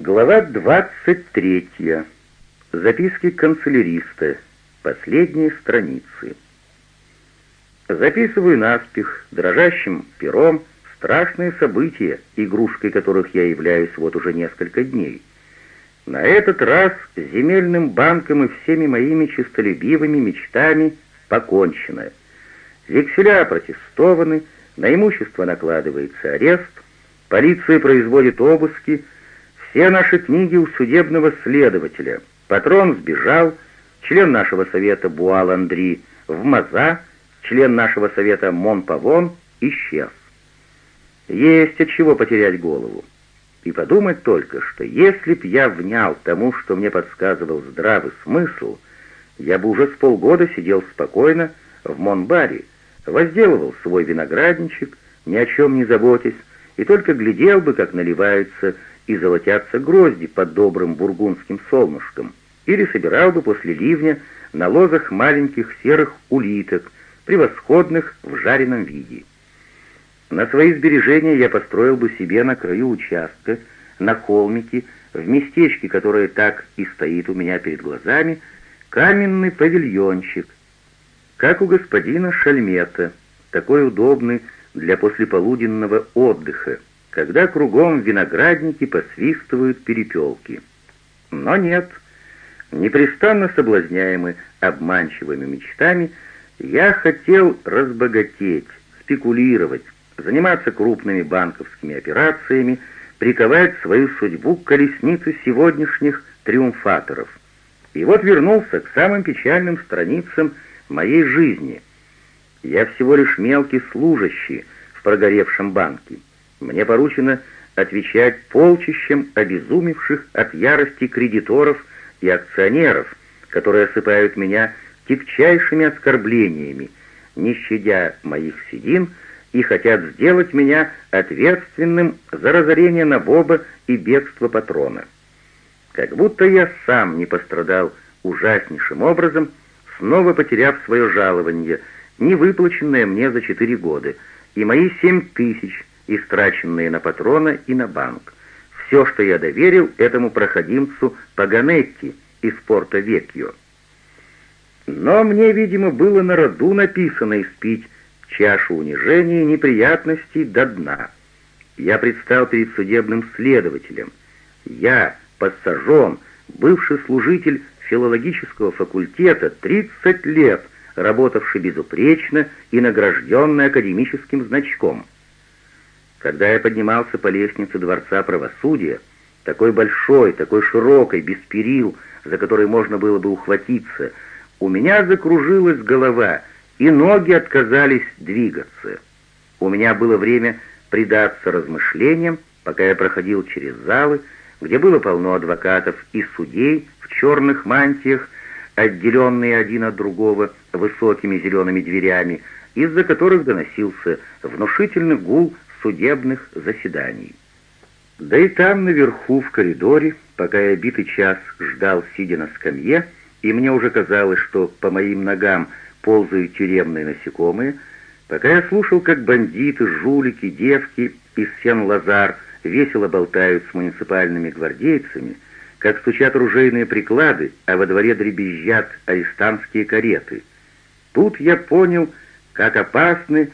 Глава 23. Записки канцеляриста. Последние страницы. Записываю наспех, дрожащим пером, страшные события, игрушкой которых я являюсь вот уже несколько дней. На этот раз земельным банком и всеми моими честолюбивыми мечтами покончено. Векселя опротестованы, на имущество накладывается арест, полиция производит обыски, все наши книги у судебного следователя. Патрон сбежал, член нашего совета Буал Андри в Маза, член нашего совета Монпавон исчез. Есть от чего потерять голову. И подумать только, что если б я внял тому, что мне подсказывал здравый смысл, я бы уже с полгода сидел спокойно в Монбаре, возделывал свой виноградничек, ни о чем не заботясь, и только глядел бы, как наливаются и золотятся грозди под добрым бургундским солнышком, или собирал бы после ливня на лозах маленьких серых улиток, превосходных в жареном виде. На свои сбережения я построил бы себе на краю участка, на холмике, в местечке, которое так и стоит у меня перед глазами, каменный павильончик, как у господина Шальмета, такой удобный для послеполуденного отдыха, когда кругом виноградники посвистывают перепелки. Но нет, непрестанно соблазняемый обманчивыми мечтами, я хотел разбогатеть, спекулировать, заниматься крупными банковскими операциями, приковать свою судьбу к колеснице сегодняшних триумфаторов. И вот вернулся к самым печальным страницам моей жизни. Я всего лишь мелкий служащий в прогоревшем банке. Мне поручено отвечать полчищам обезумевших от ярости кредиторов и акционеров, которые осыпают меня тягчайшими оскорблениями, не щадя моих седин, и хотят сделать меня ответственным за разорение Набоба и бегство патрона. Как будто я сам не пострадал ужаснейшим образом, снова потеряв свое жалование, не выплаченное мне за четыре года, и мои семь тысяч, истраченные на патрона и на банк. Все, что я доверил этому проходимцу Паганетти из порта Векьо. Но мне, видимо, было на роду написано испить чашу унижения и неприятностей до дна. Я предстал перед судебным следователем. Я, пассажон, бывший служитель филологического факультета, 30 лет, работавший безупречно и награжденный академическим значком. Когда я поднимался по лестнице Дворца правосудия, такой большой, такой широкой, без перил, за который можно было бы ухватиться, у меня закружилась голова, и ноги отказались двигаться. У меня было время предаться размышлениям, пока я проходил через залы, где было полно адвокатов и судей в черных мантиях, отделенные один от другого высокими зелеными дверями, из-за которых доносился внушительный гул судебных заседаний. Да и там, наверху, в коридоре, пока я битый час ждал, сидя на скамье, и мне уже казалось, что по моим ногам ползают тюремные насекомые, пока я слушал, как бандиты, жулики, девки из Сен-Лазар весело болтают с муниципальными гвардейцами, как стучат ружейные приклады, а во дворе дребезжат арестантские кареты. Тут я понял, как опасны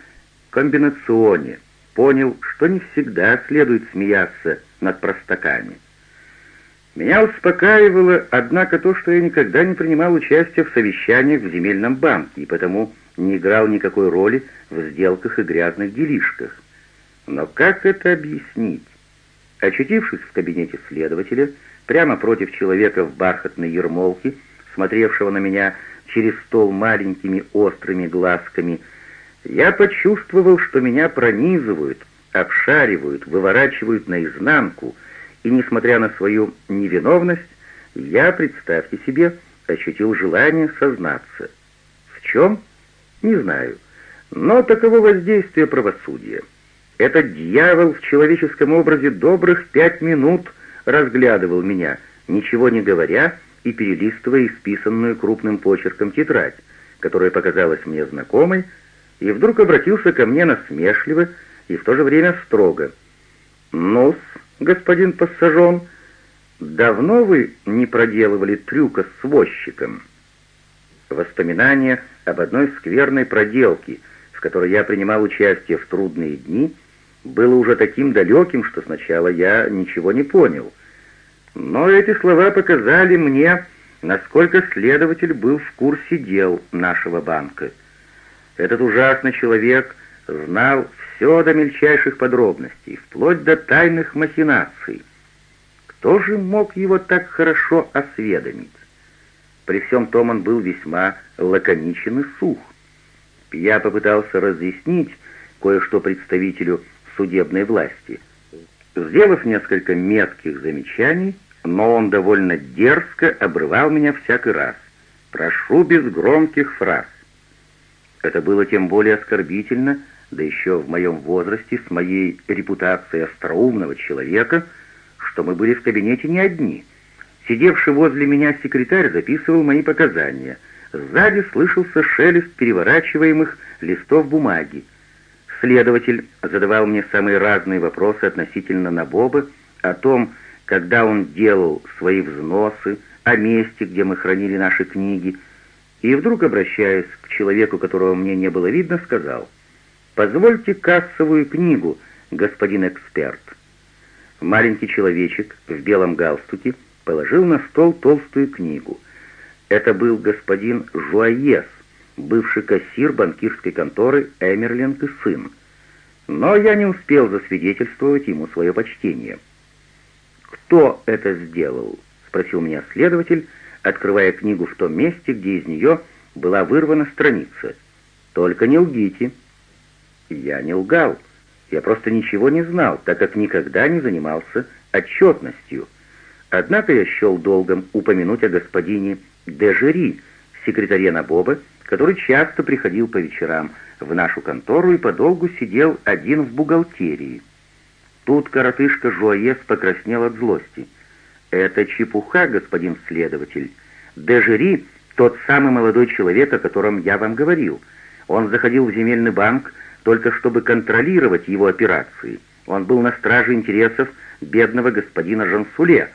комбинационе — понял, что не всегда следует смеяться над простаками. Меня успокаивало, однако, то, что я никогда не принимал участия в совещаниях в земельном банке и потому не играл никакой роли в сделках и грязных делишках. Но как это объяснить? Очутившись в кабинете следователя, прямо против человека в бархатной ермолке, смотревшего на меня через стол маленькими острыми глазками, я почувствовал, что меня пронизывают, обшаривают, выворачивают наизнанку, и, несмотря на свою невиновность, я, представьте себе, ощутил желание сознаться. В чем? Не знаю. Но таково воздействие правосудия. Этот дьявол в человеческом образе добрых пять минут разглядывал меня, ничего не говоря и перелистывая исписанную крупным почерком тетрадь, которая показалась мне знакомой, и вдруг обратился ко мне насмешливо и в то же время строго. ну господин пассажон, давно вы не проделывали трюка с возчиком?» Воспоминания об одной скверной проделке, в которой я принимал участие в трудные дни, было уже таким далеким, что сначала я ничего не понял. Но эти слова показали мне, насколько следователь был в курсе дел нашего банка. Этот ужасный человек знал все до мельчайших подробностей, вплоть до тайных махинаций. Кто же мог его так хорошо осведомить? При всем том он был весьма лаконичен и сух. Я попытался разъяснить кое-что представителю судебной власти, сделав несколько метких замечаний, но он довольно дерзко обрывал меня всякий раз. «Прошу без громких фраз». Это было тем более оскорбительно, да еще в моем возрасте, с моей репутацией остроумного человека, что мы были в кабинете не одни. Сидевший возле меня секретарь записывал мои показания. Сзади слышался шелест переворачиваемых листов бумаги. Следователь задавал мне самые разные вопросы относительно Набоба, о том, когда он делал свои взносы, о месте, где мы хранили наши книги, и вдруг, обращаясь к человеку, которого мне не было видно, сказал, «Позвольте кассовую книгу, господин эксперт». Маленький человечек в белом галстуке положил на стол толстую книгу. Это был господин Жуаес, бывший кассир банкирской конторы Эмерлинг и сын. Но я не успел засвидетельствовать ему свое почтение. «Кто это сделал?» — спросил меня следователь, открывая книгу в том месте, где из нее была вырвана страница. «Только не лгите». Я не лгал. Я просто ничего не знал, так как никогда не занимался отчетностью. Однако я счел долгом упомянуть о господине Дежери, секретаре Набоба, который часто приходил по вечерам в нашу контору и подолгу сидел один в бухгалтерии. Тут коротышка Жуаес покраснел от злости. «Это чепуха, господин следователь. Дежери — тот самый молодой человек, о котором я вам говорил. Он заходил в земельный банк только чтобы контролировать его операции. Он был на страже интересов бедного господина Жансуле,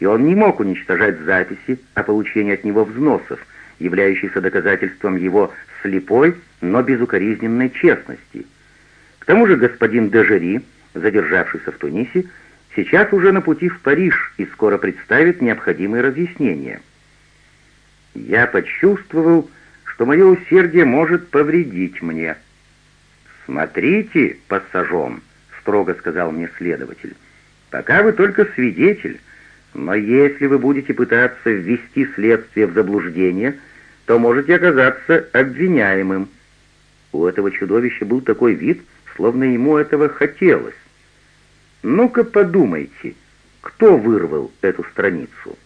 и он не мог уничтожать записи о получении от него взносов, являющийся доказательством его слепой, но безукоризненной честности. К тому же господин Дежери, задержавшийся в Тунисе, сейчас уже на пути в Париж и скоро представит необходимые разъяснения. Я почувствовал, что мое усердие может повредить мне. «Смотрите, пассажом», — строго сказал мне следователь, — «пока вы только свидетель, но если вы будете пытаться ввести следствие в заблуждение, то можете оказаться обвиняемым. У этого чудовища был такой вид, словно ему этого хотелось. Ну-ка подумайте, кто вырвал эту страницу?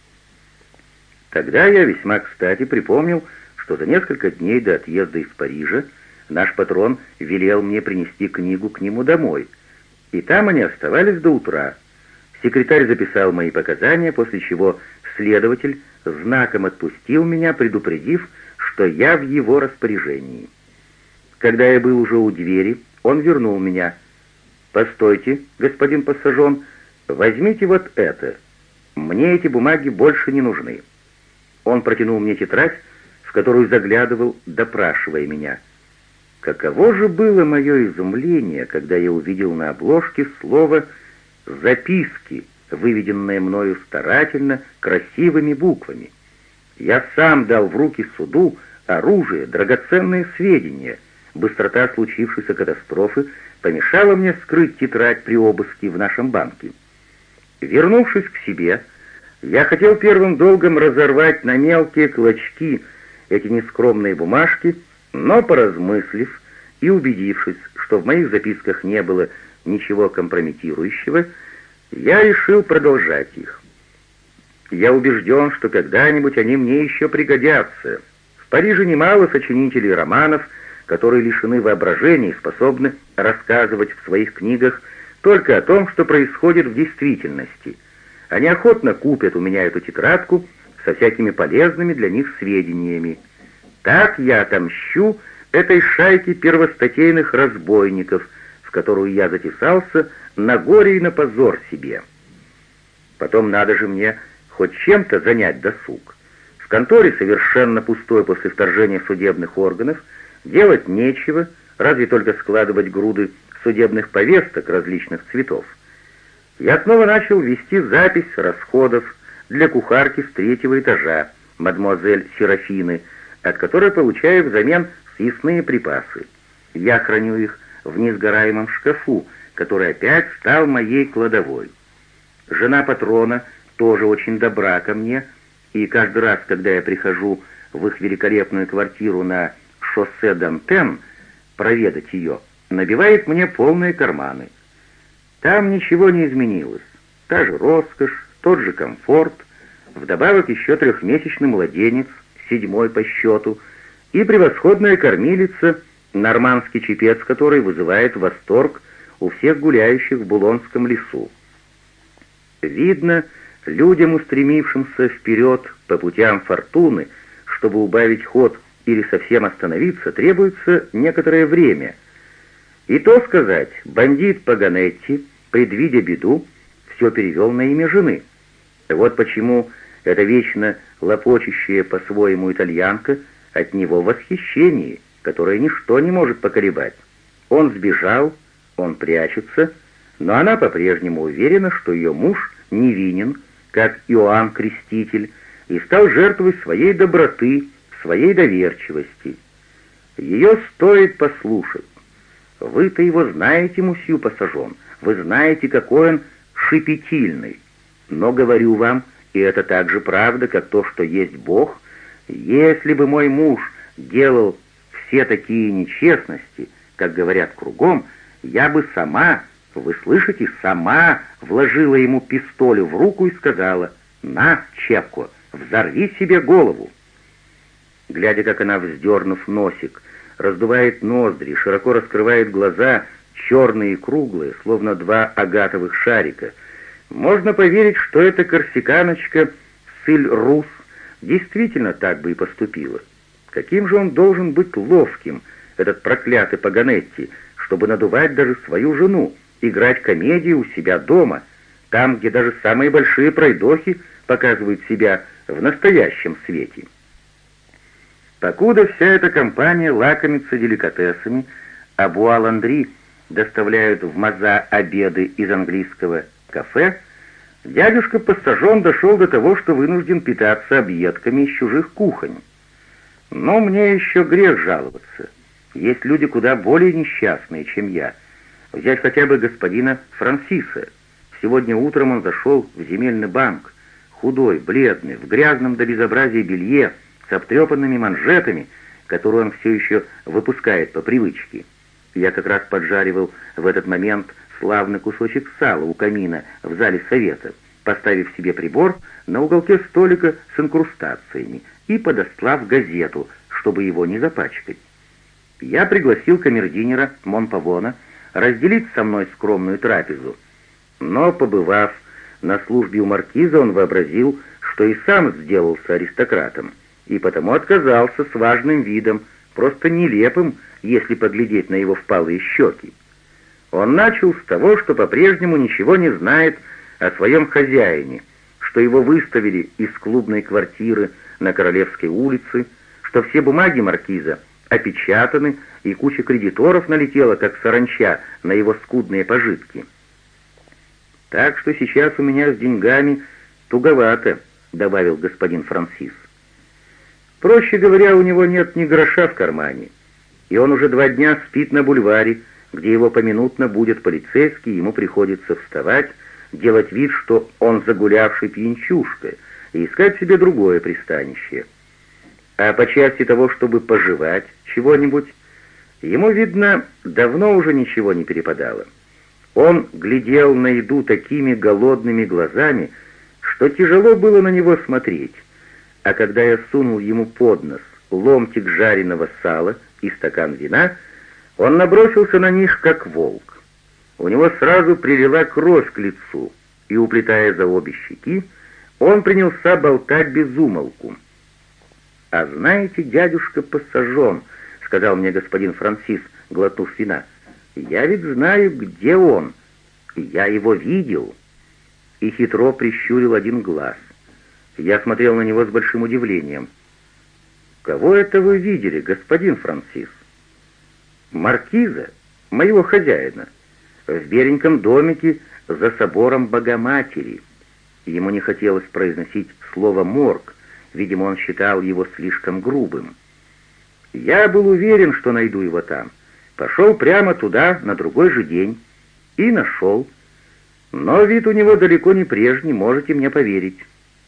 Тогда я весьма кстати припомнил, что за несколько дней до отъезда из Парижа наш патрон велел мне принести книгу к нему домой, и там они оставались до утра. Секретарь записал мои показания, после чего следователь знаком отпустил меня, предупредив, что я в его распоряжении. Когда я был уже у двери, он вернул меня. «Постойте, господин пассажон, возьмите вот это. Мне эти бумаги больше не нужны». Он протянул мне тетрадь, в которую заглядывал, допрашивая меня. Каково же было мое изумление, когда я увидел на обложке слово «записки», выведенное мною старательно, красивыми буквами. Я сам дал в руки суду оружие, драгоценные сведения. Быстрота случившейся катастрофы помешала мне скрыть тетрадь при обыске в нашем банке. Вернувшись к себе, я хотел первым долгом разорвать на мелкие клочки эти нескромные бумажки, но, поразмыслив и убедившись, что в моих записках не было ничего компрометирующего, я решил продолжать их. Я убежден, что когда-нибудь они мне еще пригодятся. В Париже немало сочинителей романов, которые лишены воображения и способны рассказывать в своих книгах только о том, что происходит в действительности. Они охотно купят у меня эту тетрадку со всякими полезными для них сведениями. Так я отомщу этой шайке первостатейных разбойников, в которую я затесался на горе и на позор себе». Потом надо же мне хоть чем-то занять досуг. В конторе совершенно пустой после вторжения судебных органов, делать нечего, разве только складывать груды судебных повесток различных цветов. Я снова начал вести запись расходов для кухарки с третьего этажа, мадемуазель Серафины, от которой получаю взамен съестные припасы. Я храню их в несгораемом шкафу, который опять стал моей кладовой. Жена патрона тоже очень добра ко мне, и каждый раз, когда я прихожу в их великолепную квартиру на шоссе Дантен проведать ее, набивает мне полные карманы. Там ничего не изменилось. Та же роскошь, тот же комфорт, вдобавок еще трехмесячный младенец, седьмой по счету, и превосходная кормилица, нормандский чепец, который вызывает восторг у всех гуляющих в Булонском лесу. Видно, людям, устремившимся вперед по путям фортуны, чтобы убавить ход или совсем остановиться, требуется некоторое время. И то сказать, бандит Паганетти, предвидя беду, все перевел на имя жены. Вот почему эта вечно лопочущая по-своему итальянка от него в восхищении, которое ничто не может поколебать. Он сбежал, он прячется, но она по-прежнему уверена, что ее муж невинен, как Иоанн Креститель, и стал жертвой своей доброты, своей доверчивости. Ее стоит послушать. Вы-то его знаете, мусью пассажон, вы знаете, какой он шипетильный. Но говорю вам, и это так же правда, как то, что есть Бог, если бы мой муж делал все такие нечестности, как говорят кругом, я бы сама, вы слышите, сама вложила ему пистоль в руку и сказала «На, Чепко, взорви себе голову». Глядя, как она, вздернув носик, раздувает ноздри, широко раскрывает глаза, черные и круглые, словно два агатовых шарика, можно поверить, что эта корсиканочка Сыль-Рус действительно так бы и поступила. Каким же он должен быть ловким, этот проклятый Паганетти, чтобы надувать даже свою жену, играть комедию у себя дома, там, где даже самые большие пройдохи показывают себя в настоящем свете. Покуда вся эта компания лакомится деликатесами, а Буа-Ландри доставляют в Маза обеды из английского кафе, дядюшка Пассажон дошел до того, что вынужден питаться объедками из чужих кухонь. Но мне еще грех жаловаться. Есть люди куда более несчастные, чем я. Взять хотя бы господина Франсиса. Сегодня утром он зашел в земельный банк, худой, бледный, в грязном до безобразия белье, с обтрепанными манжетами, которые он все еще выпускает по привычке. Я как раз поджаривал в этот момент славный кусочек сала у камина в зале совета, поставив себе прибор на уголке столика с инкрустациями и подослав газету, чтобы его не запачкать. Я пригласил камердинера Монпавона разделить со мной скромную трапезу, но, побывав на службе у маркиза, он вообразил, что и сам сделался аристократом и потому отказался с важным видом, просто нелепым, если поглядеть на его впалые щеки. Он начал с того, что по-прежнему ничего не знает о своем хозяине, что его выставили из клубной квартиры на Королевской улице, что все бумаги маркиза опечатаны, и куча кредиторов налетела, как саранча, на его скудные пожитки. «Так что сейчас у меня с деньгами туговато», — добавил господин Франсис. Проще говоря, у него нет ни гроша в кармане, и он уже два дня спит на бульваре, где его поминутно будет полицейский, ему приходится вставать, делать вид, что он загулявший пьянчушка, и искать себе другое пристанище. А по части того, чтобы пожевать чего-нибудь, ему, видно, давно уже ничего не перепадало. Он глядел на еду такими голодными глазами, что тяжело было на него смотреть а когда я сунул ему под нос ломтик жареного сала и стакан вина, он набросился на них, как волк. У него сразу прилила кровь к лицу, и, уплетая за обе щеки, он принялся болтать без умолку. «А знаете, дядюшка Пассажон», — сказал мне господин Франсис, глотнув вина, — «я ведь знаю, где он, я его видел». и хитро прищурил один глаз. Я смотрел на него с большим удивлением. «Кого это вы видели, господин Франсис?» «Маркиза, моего хозяина, в беленьком домике за собором Богоматери». Ему не хотелось произносить слово «морг», видимо, он считал его слишком грубым. Я был уверен, что найду его там. Пошел прямо туда на другой же день и нашел. Но вид у него далеко не прежний, можете мне поверить.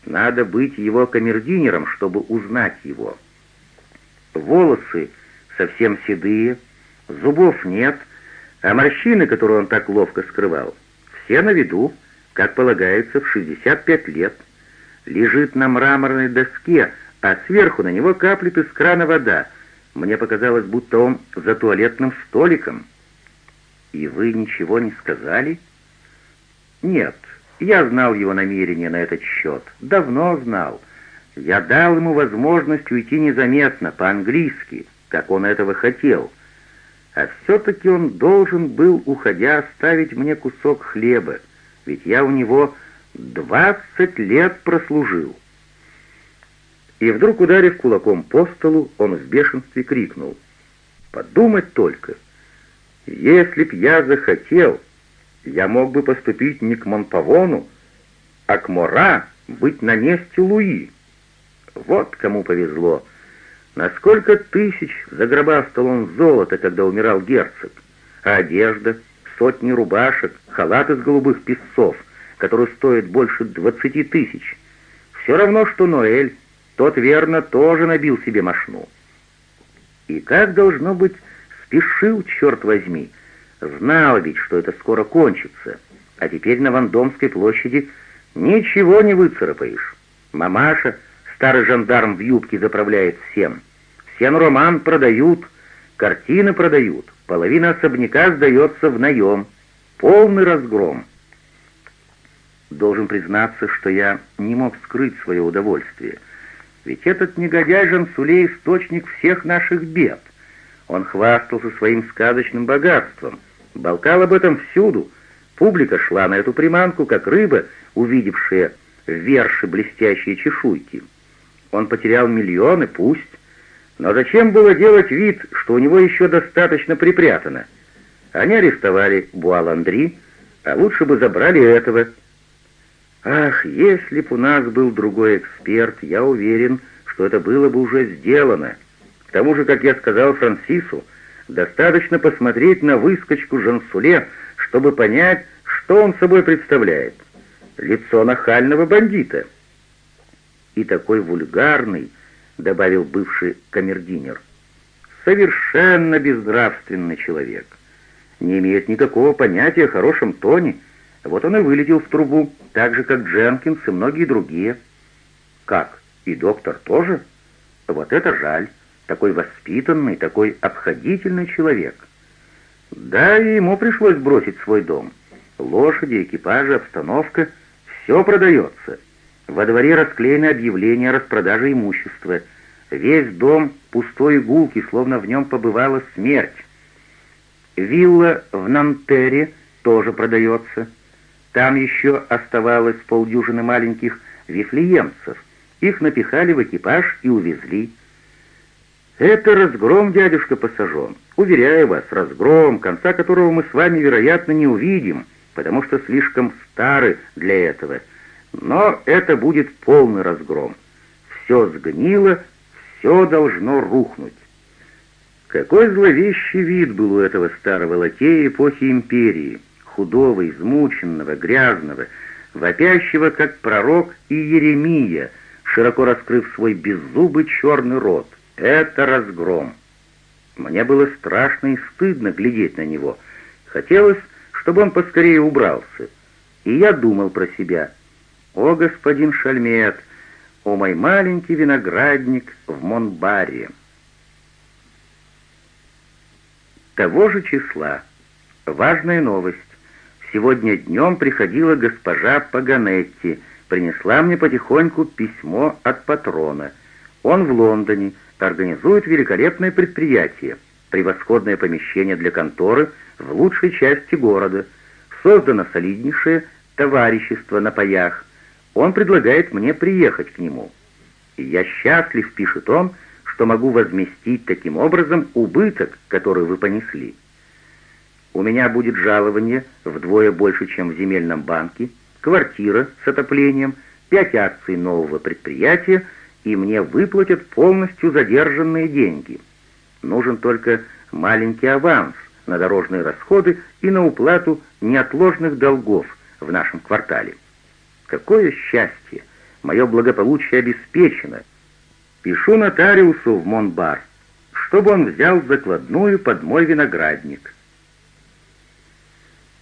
Надо быть его камердинером, чтобы узнать его. Волосы совсем седые, зубов нет, а морщины, которые он так ловко скрывал, все на виду, как полагается, в 65 лет. Лежит на мраморной доске, а сверху на него каплет из крана вода — мне показалось, будто он за туалетным столиком. И вы ничего не сказали? Нет, я знал его намерение на этот счет. Давно знал. Я дал ему возможность уйти незаметно, по-английски, как он этого хотел. А все-таки он должен был, уходя, оставить мне кусок хлеба, ведь я у него двадцать лет прослужил. И вдруг, ударив кулаком по столу, он в бешенстве крикнул. «Подумать только! Если б я захотел, я мог бы поступить не к Монпавону, а к Мора, быть на месте Луи. Вот кому повезло. На сколько тысяч загробастал он золото, когда умирал герцог, а одежда, сотни рубашек, халат из голубых песцов, который стоит больше двадцати тысяч. Все равно, что Ноэль, тот, верно, тоже набил себе мошну. И как, должно быть, спешил, черт возьми, знал ведь, что это скоро кончится, а теперь на Вандомской площади ничего не выцарапаешь. Мамаша, старый жандарм в юбке, заправляет всем. Сен-Роман продают, картины продают, половина особняка сдается в наем. Полный разгром. Должен признаться, что я не мог скрыть свое удовольствие — ведь этот негодяй Жансуле — источник всех наших бед. Он хвастался своим сказочным богатством, болкал об этом всюду. Публика шла на эту приманку, как рыба, увидевшая в верше блестящие чешуйки. Он потерял миллионы, пусть, но зачем было делать вид, что у него еще достаточно припрятано? Они арестовали Буаландри, а лучше бы забрали этого, Ах, если б у нас был другой эксперт, я уверен, что это было бы уже сделано. К тому же, как я сказал Франсису, достаточно посмотреть на выскочку Жансуле, чтобы понять, что он собой представляет. Лицо нахального бандита. И такой вульгарный, добавил бывший камердинер, совершенно безнравственный человек. Не имеет никакого понятия о хорошем тоне, вот он и вылетел в трубу, так же, как Дженкинс и многие другие. Как? И доктор тоже? Вот это жаль. Такой воспитанный, такой обходительный человек. Да, и ему пришлось бросить свой дом. Лошади, экипажи, обстановка — все продается. Во дворе расклеены объявления о распродаже имущества. Весь дом пустой и словно в нем побывала смерть. Вилла в Нантере тоже продается. Там еще оставалось полдюжины маленьких вифлеемцев. Их напихали в экипаж и увезли. Это разгром, дядюшка посажен. Уверяю вас, разгром, конца которого мы с вами, вероятно, не увидим, потому что слишком стары для этого. Но это будет полный разгром. Все сгнило, все должно рухнуть. Какой зловещий вид был у этого старого лакея эпохи империи худого, измученного, грязного, вопящего, как пророк и Еремия, широко раскрыв свой беззубый черный рот. Это разгром. Мне было страшно и стыдно глядеть на него. Хотелось, чтобы он поскорее убрался. И я думал про себя. «О, господин Шальмет, о мой маленький виноградник в Монбаре!» Того же числа. Важная новость. Сегодня днем приходила госпожа Паганетти, принесла мне потихоньку письмо от патрона. Он в Лондоне, организует великолепное предприятие, превосходное помещение для конторы в лучшей части города. Создано солиднейшее товарищество на паях. Он предлагает мне приехать к нему. Я счастлив, пишет он, что могу возместить таким образом убыток, который вы понесли. У меня будет жалование вдвое больше, чем в земельном банке, квартира с отоплением, пять акций нового предприятия, и мне выплатят полностью задержанные деньги. Нужен только маленький аванс на дорожные расходы и на уплату неотложных долгов в нашем квартале. Какое счастье! Мое благополучие обеспечено. Пишу нотариусу в Монбар, чтобы он взял закладную под мой виноградник.